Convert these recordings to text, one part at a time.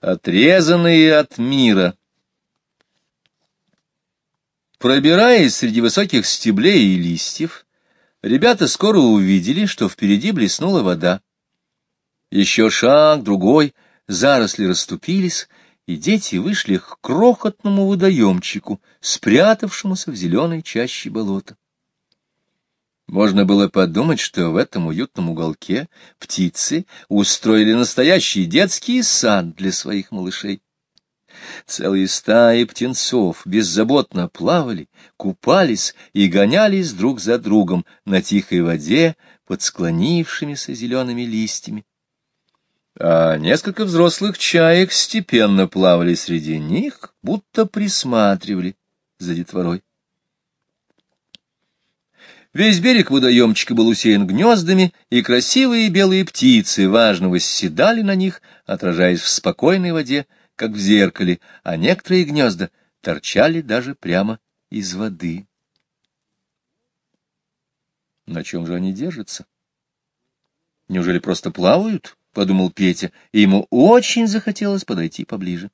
Отрезанные от мира. Пробираясь среди высоких стеблей и листьев, ребята скоро увидели, что впереди блеснула вода. Еще шаг, другой, заросли расступились, и дети вышли к крохотному водоемчику, спрятавшемуся в зеленой чаще болота. Можно было подумать, что в этом уютном уголке птицы устроили настоящий детский сад для своих малышей. Целые стаи птенцов беззаботно плавали, купались и гонялись друг за другом на тихой воде под склонившимися зелеными листьями. А несколько взрослых чаек степенно плавали среди них, будто присматривали за детворой. Весь берег водоемчика был усеян гнездами, и красивые белые птицы важно восседали на них, отражаясь в спокойной воде, как в зеркале, а некоторые гнезда торчали даже прямо из воды. На чем же они держатся? Неужели просто плавают? — подумал Петя, и ему очень захотелось подойти поближе.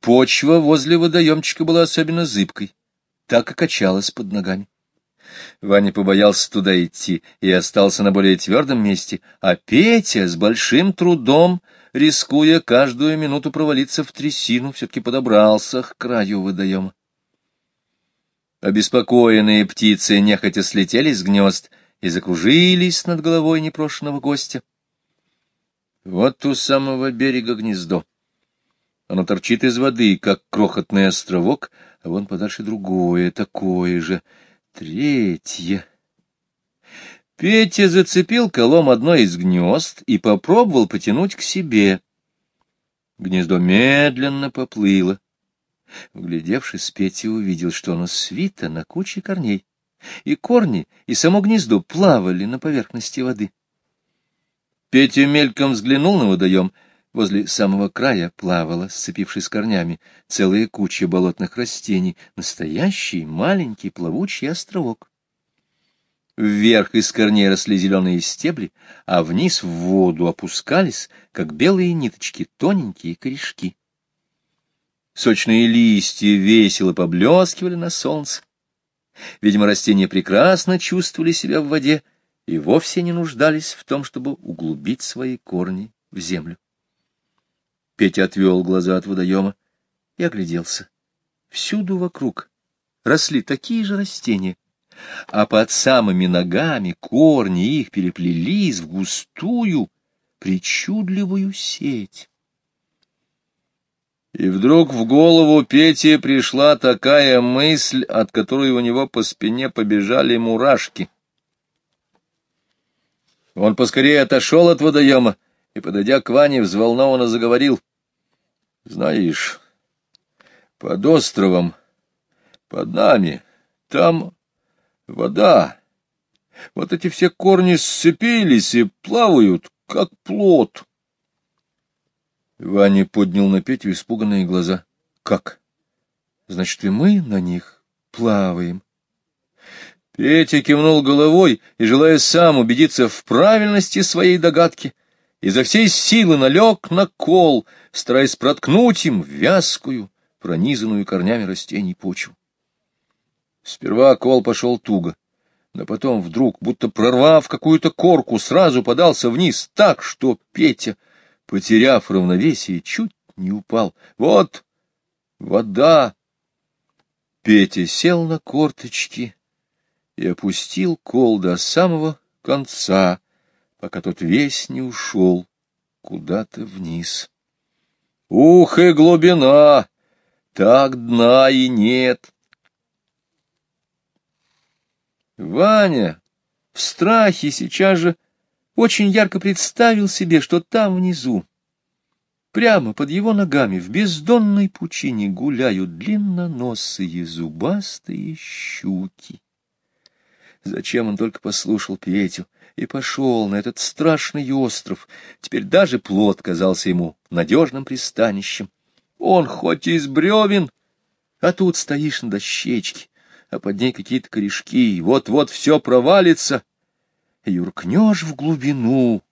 Почва возле водоемчика была особенно зыбкой, так и качалась под ногами. Ваня побоялся туда идти и остался на более твердом месте, а Петя с большим трудом, рискуя каждую минуту провалиться в трясину, все-таки подобрался к краю водоема. Обеспокоенные птицы нехотя слетели с гнезд и закружились над головой непрошенного гостя. Вот у самого берега гнездо. Оно торчит из воды, как крохотный островок, а вон подальше другое, такое же — Третье. Петя зацепил колом одно из гнезд и попробовал потянуть к себе. Гнездо медленно поплыло. Вглядевшись, Петя увидел, что оно свито на куче корней, и корни, и само гнездо плавали на поверхности воды. Петя мельком взглянул на водоем — Возле самого края плавала, сцепившись корнями, целая куча болотных растений, настоящий маленький плавучий островок. Вверх из корней росли зеленые стебли, а вниз в воду опускались, как белые ниточки, тоненькие корешки. Сочные листья весело поблескивали на солнце. Видимо, растения прекрасно чувствовали себя в воде и вовсе не нуждались в том, чтобы углубить свои корни в землю. Петя отвел глаза от водоема и огляделся. Всюду вокруг росли такие же растения, а под самыми ногами корни их переплелись в густую, причудливую сеть. И вдруг в голову Пете пришла такая мысль, от которой у него по спине побежали мурашки. Он поскорее отошел от водоема и, подойдя к Ване, взволнованно заговорил. Знаешь, под островом, под нами, там вода. Вот эти все корни сцепились и плавают, как плод. Ваня поднял на Петю испуганные глаза. Как? Значит, и мы на них плаваем. Петя кивнул головой и, желая сам убедиться в правильности своей догадки, изо всей силы налег на кол, стараясь проткнуть им вязкую, пронизанную корнями растений почву. Сперва кол пошел туго, но потом вдруг, будто прорвав какую-то корку, сразу подался вниз так, что Петя, потеряв равновесие, чуть не упал. Вот вода! Петя сел на корточки и опустил кол до самого конца, пока тот весь не ушел куда-то вниз. Ух и глубина! Так дна и нет. Ваня в страхе сейчас же очень ярко представил себе, что там внизу, прямо под его ногами, в бездонной пучине гуляют длинноносые зубастые щуки. Зачем он только послушал Петю и пошел на этот страшный остров? Теперь даже плод казался ему надежным пристанищем. Он хоть из бревен, а тут стоишь на дощечке, а под ней какие-то корешки, вот-вот все провалится, юркнешь в глубину.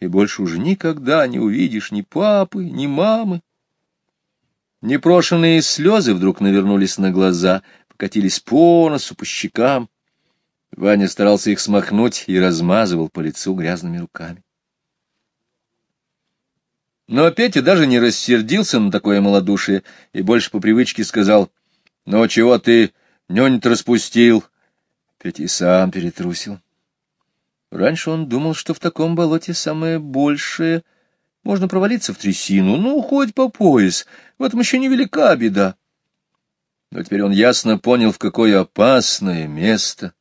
и больше уже никогда не увидишь ни папы, ни мамы. Непрошенные слезы вдруг навернулись на глаза, покатились по носу, по щекам. Ваня старался их смахнуть и размазывал по лицу грязными руками. Но Петя даже не рассердился на такое малодушие и больше по привычке сказал, «Ну, чего ты нюнь-то распустил?» Петя и сам перетрусил. Раньше он думал, что в таком болоте самое большее — можно провалиться в трясину, ну, хоть по пояс, в этом еще невелика беда. Но теперь он ясно понял, в какое опасное место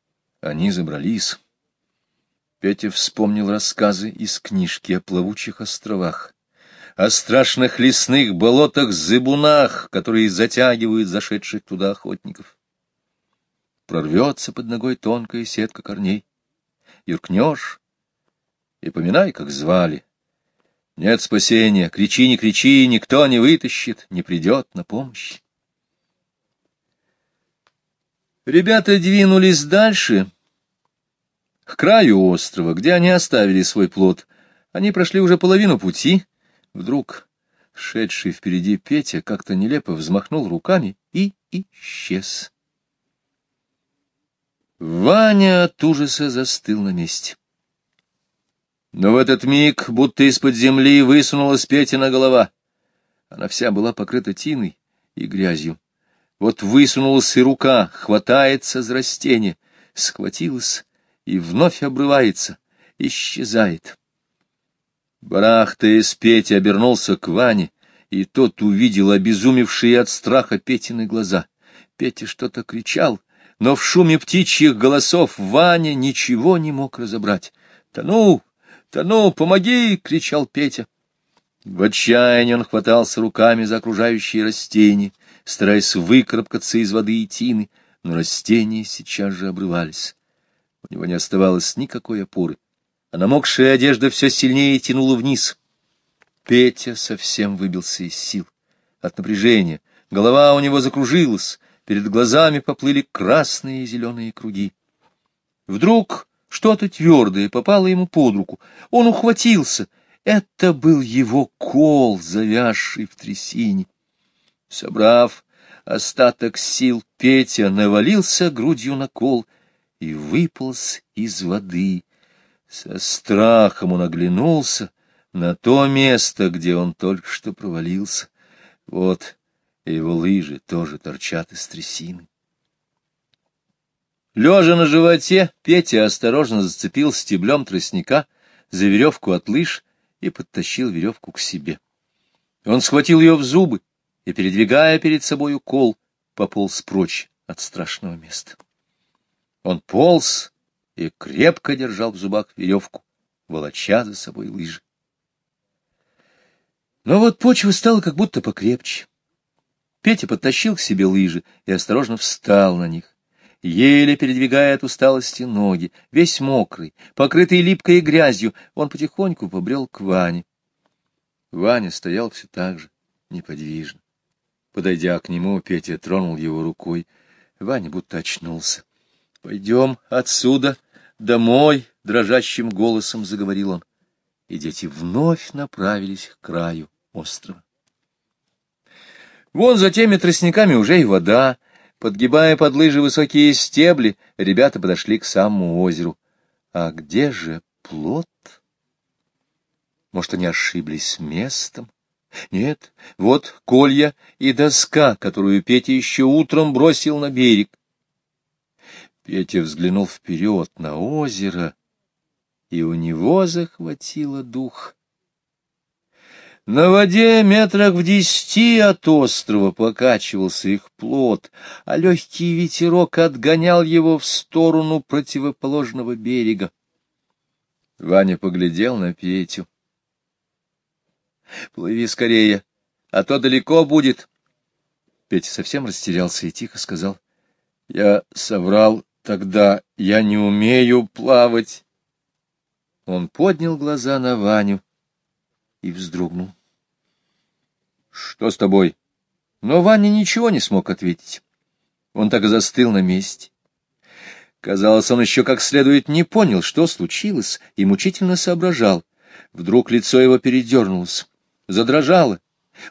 они забрались. Петя вспомнил рассказы из книжки о плавучих островах, о страшных лесных болотах-зыбунах, которые затягивают зашедших туда охотников. Прорвется под ногой тонкая сетка корней. Юркнешь и поминай, как звали. Нет спасения, кричи, не кричи, никто не вытащит, не придет на помощь. Ребята двинулись дальше, к краю острова, где они оставили свой плод. Они прошли уже половину пути. Вдруг шедший впереди Петя как-то нелепо взмахнул руками и исчез. Ваня от ужаса застыл на месте. Но в этот миг, будто из-под земли, высунулась Петина голова. Она вся была покрыта тиной и грязью. Вот высунулась и рука, хватается за растение, схватилась и вновь обрывается, исчезает. Барахтаясь, Петя обернулся к Ване, и тот увидел обезумевшие от страха Петины глаза. Петя что-то кричал, но в шуме птичьих голосов Ваня ничего не мог разобрать. «Тону! Тону! Помоги!» — кричал Петя. В отчаянии он хватался руками за окружающие растения, стараясь выкарабкаться из воды и тины, но растения сейчас же обрывались. У него не оставалось никакой опоры, а намокшая одежда все сильнее тянула вниз. Петя совсем выбился из сил. От напряжения голова у него закружилась, перед глазами поплыли красные и зеленые круги. Вдруг что-то твердое попало ему под руку. Он ухватился. Это был его кол, завязший в трясине. Собрав остаток сил, Петя навалился грудью на кол — и выполз из воды. Со страхом он оглянулся на то место, где он только что провалился. Вот его лыжи тоже торчат из трясины. Лежа на животе, Петя осторожно зацепил стеблем тростника за веревку от лыж и подтащил веревку к себе. Он схватил ее в зубы и, передвигая перед собою кол, пополз прочь от страшного места. Он полз и крепко держал в зубах веревку, волоча за собой лыжи. Но вот почва стала как будто покрепче. Петя подтащил к себе лыжи и осторожно встал на них. Еле передвигая от усталости ноги, весь мокрый, покрытый липкой грязью, он потихоньку побрел к Ване. Ваня стоял все так же, неподвижно. Подойдя к нему, Петя тронул его рукой. Ваня будто очнулся. Пойдем отсюда, домой, — дрожащим голосом заговорил он. И дети вновь направились к краю острова. Вон за теми тростниками уже и вода. Подгибая под лыжи высокие стебли, ребята подошли к самому озеру. А где же плод? Может, они ошиблись местом? Нет, вот колья и доска, которую Петя еще утром бросил на берег. Петя взглянул вперед на озеро, и у него захватило дух. На воде метрах в десяти от острова покачивался их плод, а легкий ветерок отгонял его в сторону противоположного берега. Ваня поглядел на Петю. — Плыви скорее, а то далеко будет. Петя совсем растерялся и тихо сказал. — Я соврал Тогда я не умею плавать. Он поднял глаза на Ваню и вздрогнул. — Что с тобой? Но Ваня ничего не смог ответить. Он так и застыл на месте. Казалось, он еще как следует не понял, что случилось, и мучительно соображал. Вдруг лицо его передернулось, задрожало.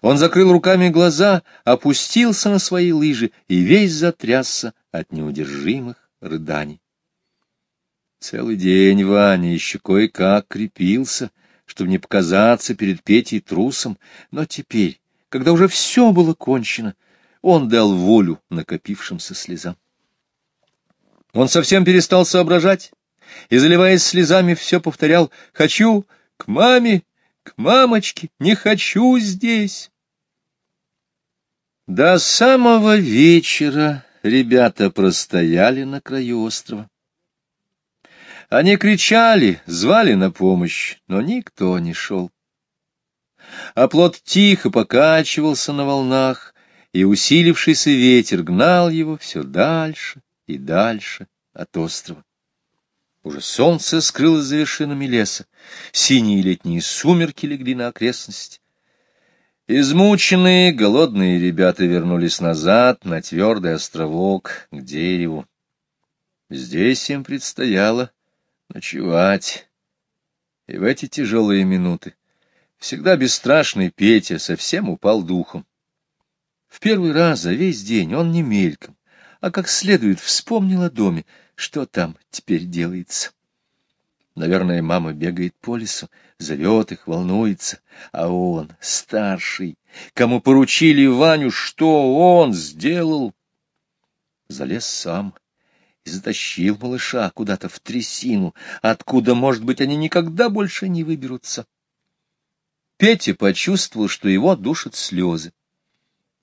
Он закрыл руками глаза, опустился на свои лыжи и весь затрясся от неудержимых рыданий. Целый день Ваня еще кое-как крепился, чтобы не показаться перед Петей трусом, но теперь, когда уже все было кончено, он дал волю накопившимся слезам. Он совсем перестал соображать и, заливаясь слезами, все повторял «Хочу к маме, к мамочке, не хочу здесь». До самого вечера ребята простояли на краю острова. Они кричали, звали на помощь, но никто не шел. А плод тихо покачивался на волнах, и усилившийся ветер гнал его все дальше и дальше от острова. Уже солнце скрылось за вершинами леса, синие летние сумерки легли на окрестности. Измученные, голодные ребята вернулись назад на твердый островок к дереву. Здесь им предстояло ночевать. И в эти тяжелые минуты всегда бесстрашный Петя совсем упал духом. В первый раз за весь день он не мельком, а как следует вспомнил о доме, что там теперь делается. Наверное, мама бегает по лесу, зовет их, волнуется, а он, старший, кому поручили Ваню, что он сделал, залез сам и затащил малыша куда-то в трясину, откуда, может быть, они никогда больше не выберутся. Петя почувствовал, что его душат слезы,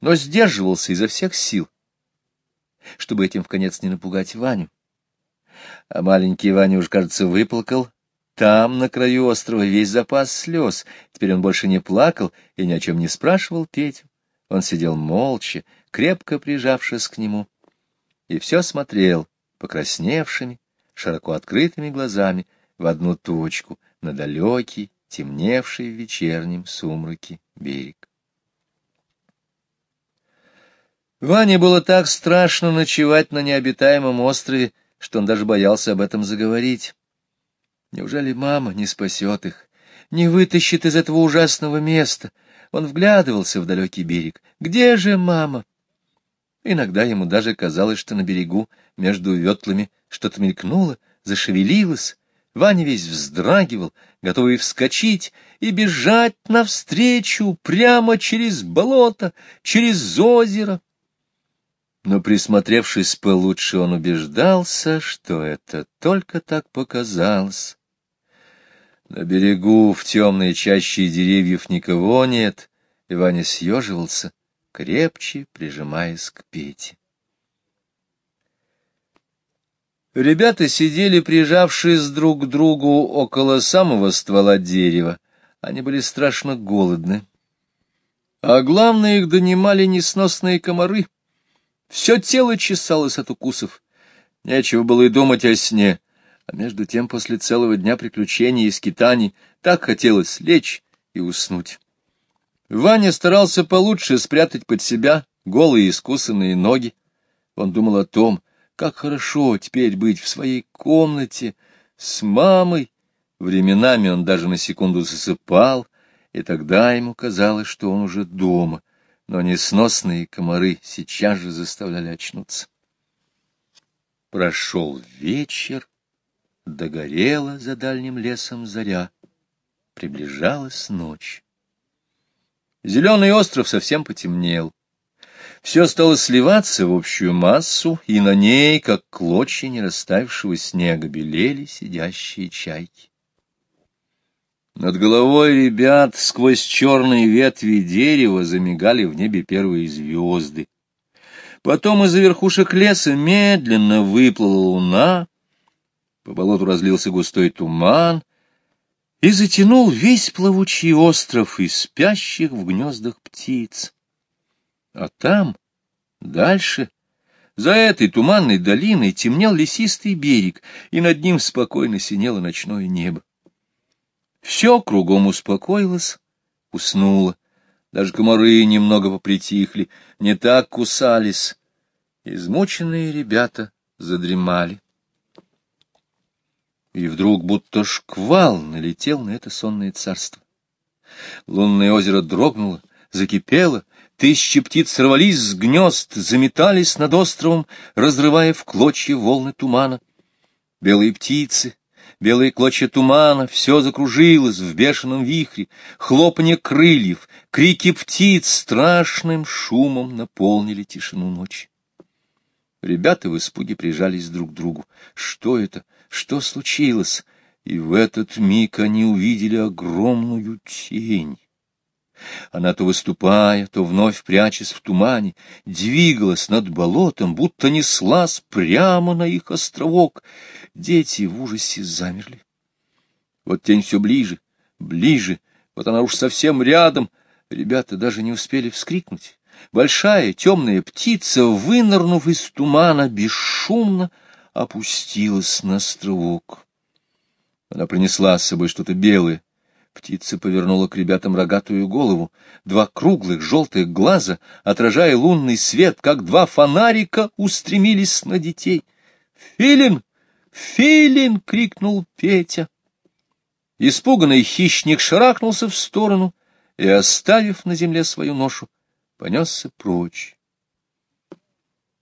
но сдерживался изо всех сил, чтобы этим в конец не напугать Ваню. А маленький Ваня уж, кажется, выплакал там, на краю острова, весь запас слез. Теперь он больше не плакал и ни о чем не спрашивал Петю. Он сидел молча, крепко прижавшись к нему, и все смотрел покрасневшими, широко открытыми глазами в одну точку на далекий, темневший в вечернем сумраке берег. Ване было так страшно ночевать на необитаемом острове, что он даже боялся об этом заговорить. Неужели мама не спасет их, не вытащит из этого ужасного места? Он вглядывался в далекий берег. Где же мама? Иногда ему даже казалось, что на берегу между ветлами что-то мелькнуло, зашевелилось. Ваня весь вздрагивал, готовый вскочить и бежать навстречу прямо через болото, через озеро. Но, присмотревшись получше, он убеждался, что это только так показалось. На берегу в темной чаще деревьев никого нет, и Ваня съеживался — крепче прижимаясь к Пете. Ребята сидели, прижавшись друг к другу около самого ствола дерева. Они были страшно голодны. А главное, их донимали несносные комары. Все тело чесалось от укусов. Нечего было и думать о сне. А между тем, после целого дня приключений и скитаний, так хотелось лечь и уснуть. Ваня старался получше спрятать под себя голые искусанные ноги. Он думал о том, как хорошо теперь быть в своей комнате с мамой. Временами он даже на секунду засыпал, и тогда ему казалось, что он уже дома, но несносные комары сейчас же заставляли очнуться. Прошел вечер, догорела за дальним лесом заря, приближалась ночь. Зеленый остров совсем потемнел. Все стало сливаться в общую массу, и на ней, как клочья нерастаявшего снега, белели сидящие чайки. Над головой ребят сквозь черные ветви дерева замигали в небе первые звезды. Потом из-за верхушек леса медленно выплыла луна, по болоту разлился густой туман, и затянул весь плавучий остров и спящих в гнездах птиц. А там, дальше, за этой туманной долиной темнел лесистый берег, и над ним спокойно синело ночное небо. Все кругом успокоилось, уснуло. Даже комары немного попритихли, не так кусались. Измученные ребята задремали. И вдруг будто шквал налетел на это сонное царство. Лунное озеро дрогнуло, закипело, тысячи птиц сорвались с гнезд, заметались над островом, разрывая в клочья волны тумана. Белые птицы, белые клочья тумана, все закружилось в бешеном вихре, хлопанье крыльев, крики птиц страшным шумом наполнили тишину ночи. Ребята в испуге прижались друг к другу. Что это? Что случилось? И в этот миг они увидели огромную тень. Она то выступая, то вновь прячась в тумане, двигалась над болотом, будто неслась прямо на их островок. Дети в ужасе замерли. Вот тень все ближе, ближе, вот она уж совсем рядом. Ребята даже не успели вскрикнуть. Большая темная птица, вынырнув из тумана, бесшумно опустилась на островок. Она принесла с собой что-то белое, Птица повернула к ребятам рогатую голову. Два круглых желтых глаза, отражая лунный свет, как два фонарика, устремились на детей. «Филин! Филин!» — крикнул Петя. Испуганный хищник шарахнулся в сторону и, оставив на земле свою ношу, понесся прочь.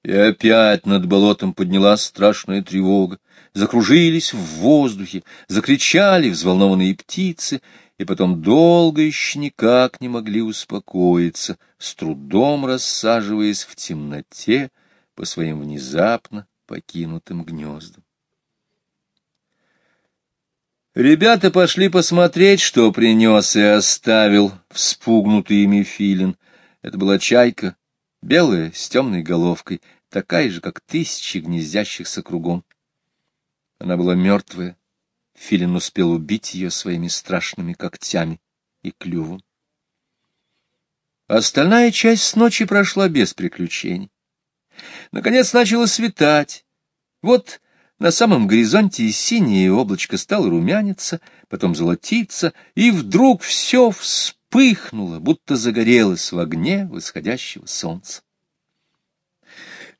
И опять над болотом поднялась страшная тревога. Закружились в воздухе, закричали взволнованные птицы, и потом долго еще никак не могли успокоиться, с трудом рассаживаясь в темноте по своим внезапно покинутым гнездам. Ребята пошли посмотреть, что принес и оставил вспугнутый ими филин. Это была чайка, белая, с темной головкой, такая же, как тысячи гнездящихся кругом. Она была мертвая, Филин успел убить ее своими страшными когтями и клювом. Остальная часть ночи прошла без приключений. Наконец начало светать. Вот на самом горизонте синее облачко стало румяниться, потом золотиться, и вдруг все вспыхнуло, будто загорелось в огне восходящего солнца.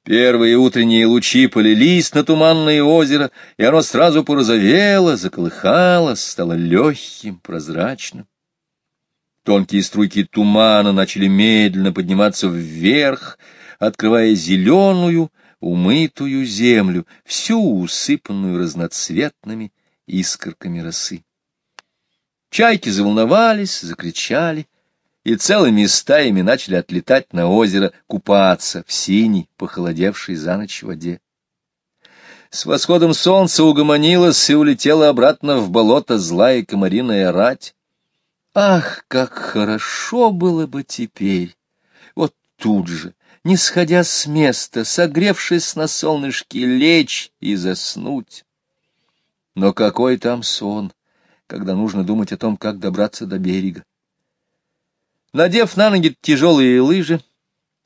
Первые утренние лучи полились на туманное озеро, и оно сразу порозовело, заколыхалось, стало легким, прозрачным. Тонкие струйки тумана начали медленно подниматься вверх, открывая зеленую, умытую землю, всю усыпанную разноцветными искорками росы. Чайки заволновались, закричали, и целыми стаями начали отлетать на озеро купаться в синей, похолодевшей за ночь воде. С восходом солнца угомонилась и улетела обратно в болото злая комариная рать. Ах, как хорошо было бы теперь! Вот тут же, не сходя с места, согревшись на солнышке, лечь и заснуть. Но какой там сон, когда нужно думать о том, как добраться до берега? Надев на ноги тяжелые лыжи,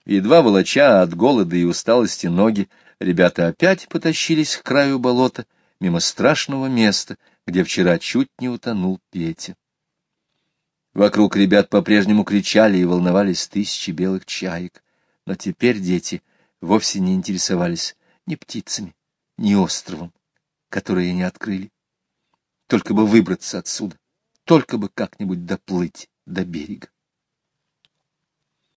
едва волоча от голода и усталости ноги, ребята опять потащились к краю болота, мимо страшного места, где вчера чуть не утонул Петя. Вокруг ребят по-прежнему кричали и волновались тысячи белых чаек, но теперь дети вовсе не интересовались ни птицами, ни островом, который они открыли. Только бы выбраться отсюда, только бы как-нибудь доплыть до берега.